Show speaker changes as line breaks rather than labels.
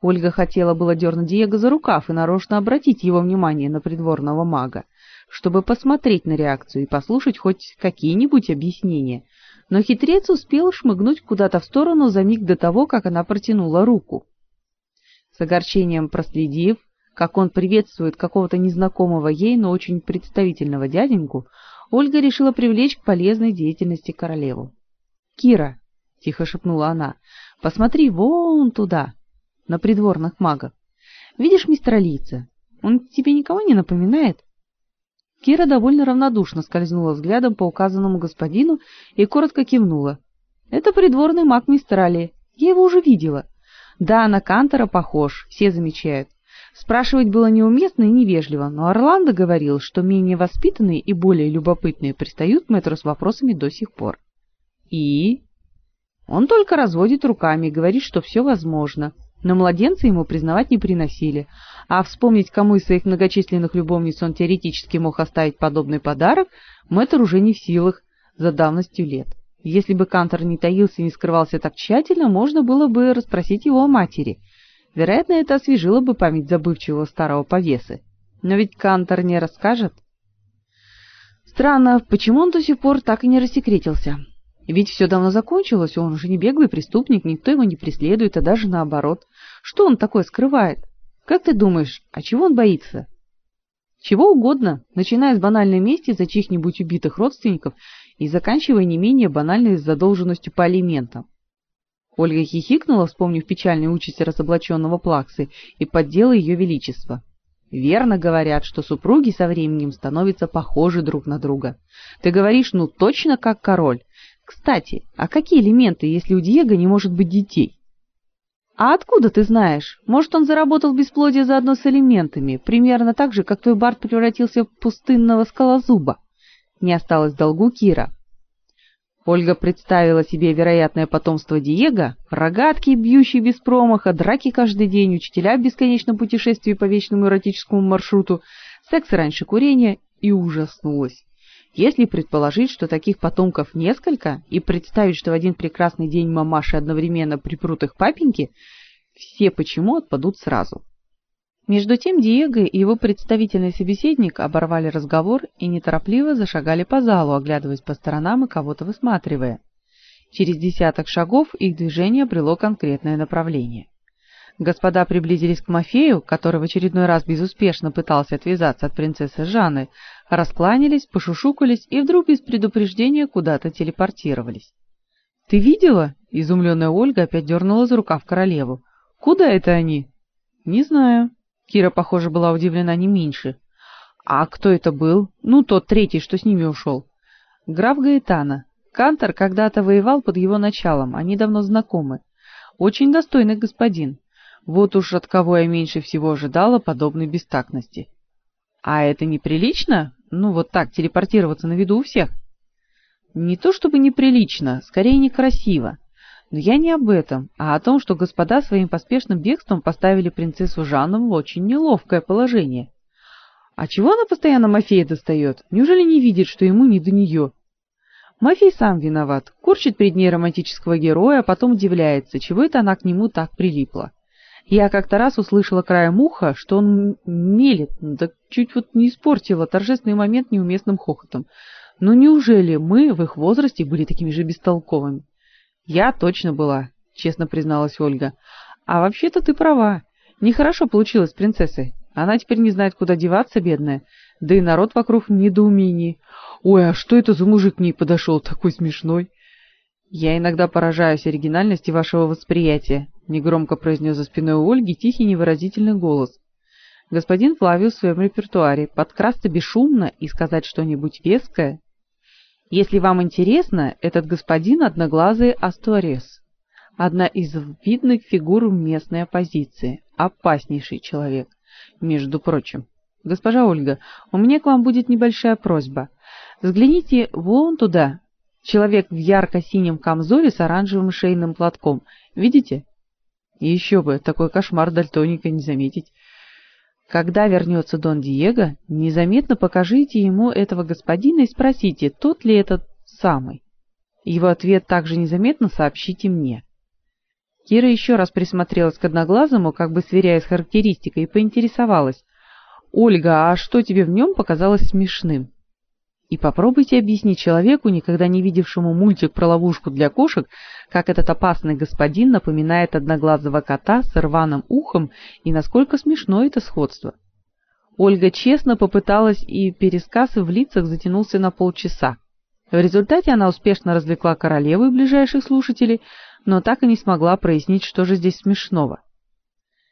Ольга хотела было дернуть Диего за рукав и нарочно обратить его внимание на придворного мага, чтобы посмотреть на реакцию и послушать хоть какие-нибудь объяснения, но хитрец успел шмыгнуть куда-то в сторону за миг до того, как она протянула руку. С огорчением проследив, как он приветствует какого-то незнакомого ей, но очень представительного дяденьку, Ольга решила привлечь к полезной деятельности королеву. "Кира", тихо шепнула она. "Посмотри вон туда, на придворных магов. Видишь мистера Лица? Он тебе никого не напоминает?" Кира довольно равнодушно скользнула взглядом по указанному господину и коротко кивнула. Это придворный маг мистера Ли. Я его уже видела. Да, на Кантера похож, все замечают. Спрашивать было неуместно и невежливо, но Орландо говорил, что менее воспитанные и более любопытные пристают к мэтру с вопросами до сих пор. И он только разводит руками и говорит, что все возможно. Но младенца ему признавать не приносили, а вспомнить, кому из своих многочисленных любовниц он теоретически мог оставить подобный подарок, мэтр уже не в силах за давностью лет. Если бы Кантор не таился и не скрывался так тщательно, можно было бы расспросить его о матери. Вероятно, это освежило бы память забывчивого старого повесы. Но ведь Кантор не расскажет. Странно, почему он до сих пор так и не рассекретился? Ведь все давно закончилось, он уже не беглый преступник, никто его не преследует, а даже наоборот. Что он такое скрывает? Как ты думаешь, а чего он боится? Чего угодно, начиная с банальной мести за чьих-нибудь убитых родственников и заканчивая не менее банальной задолженностью по алиментам. Ольга хихикнула, вспомнив печальную участь разоблаченного Плаксы, и поддела ее величество. Верно говорят, что супруги со временем становятся похожи друг на друга. Ты говоришь, ну точно как король. Кстати, а какие элементы, если у Диего не может быть детей? А откуда ты знаешь? Может, он заработал бесплодие заодно с элементами, примерно так же, как твой Барт превратился в пустынного скалозуба. Не осталось долгу Кира. Ольга представила себе вероятное потомство Диего: рогатки, бьющие без промаха, драки каждый день, учителя в бесконечном путешествии по вечному эротическому маршруту, секс раньше курения и ужаснулась. Если предположить, что таких потомков несколько, и представить, что в один прекрасный день мамаши одновременно припрут их папеньки, все почему отпадут сразу. Между тем Диего и его представительный собеседник оборвали разговор и неторопливо зашагали по залу, оглядываясь по сторонам и кого-то высматривая. Через десяток шагов их движение обрело конкретное направление. Господа приблизились к Мафею, который в очередной раз безуспешно пытался отвязаться от принцессы Жанны, раскланялись, пошушукались и вдруг без предупреждения куда-то телепортировались. «Ты видела?» — изумленная Ольга опять дернула за рукав королеву. «Куда это они?» «Не знаю». Кира, похоже, была удивлена не меньше. «А кто это был? Ну, тот третий, что с ними ушел». «Граф Гаэтана. Кантор когда-то воевал под его началом, они давно знакомы. Очень достойный господин. Вот уж от кого я меньше всего ожидала подобной бестактности. А это неприлично? Ну вот так телепортироваться на виду у всех. Не то чтобы неприлично, скорее некрасиво. Но я не об этом, а о том, что господа своим поспешным бегством поставили принцессу Жанну в очень неловкое положение. А чего она постоянно Мафея достает? Неужели не видит, что ему не до нее? Мафей сам виноват, корчит перед ней романтического героя, а потом удивляется, чего это она к нему так прилипла. Я как-то раз услышала краем уха, что он мелет, да чуть вот не испортила торжественный момент неуместным хохотом. Ну неужели мы в их возрасте были такими же бестолковыми? Я точно была, честно призналась Ольга. А вообще-то ты права. Нехорошо получилось с принцессой. Она теперь не знает, куда деваться, бедная. Да и народ вокруг в недоумении. Ой, а что это за мужик к ней подошел, такой смешной? Я иногда поражаюсь оригинальности вашего восприятия, негромко произнес за спиной у Ольги тихий невыразительный голос. Господин Флавиус в своем репертуаре подкрасться бесшумно и сказать что-нибудь веское. Если вам интересно, этот господин одноглазый Асторес, одна из видных фигур местной оппозиции, опаснейший человек, между прочим. Госпожа Ольга, у меня к вам будет небольшая просьба. Взгляните вон туда. Человек в ярко-синем камзоле с оранжевым шейным платком. Видите? И еще бы, такой кошмар дальтоника не заметить. Когда вернется Дон Диего, незаметно покажите ему этого господина и спросите, тот ли этот самый. Его ответ также незаметно сообщите мне. Кира еще раз присмотрелась к одноглазому, как бы сверяя с характеристикой, и поинтересовалась. «Ольга, а что тебе в нем показалось смешным?» И попробуйте объяснить человеку, никогда не видевшему мультик про ловушку для кошек, как этот опасный господин напоминает одноглазого кота с рваным ухом и насколько смешно это сходство. Ольга честно попыталась, и пересказ в лицах затянулся на полчаса. В результате она успешно развлекла королеву и ближайших слушателей, но так и не смогла прояснить, что же здесь смешного.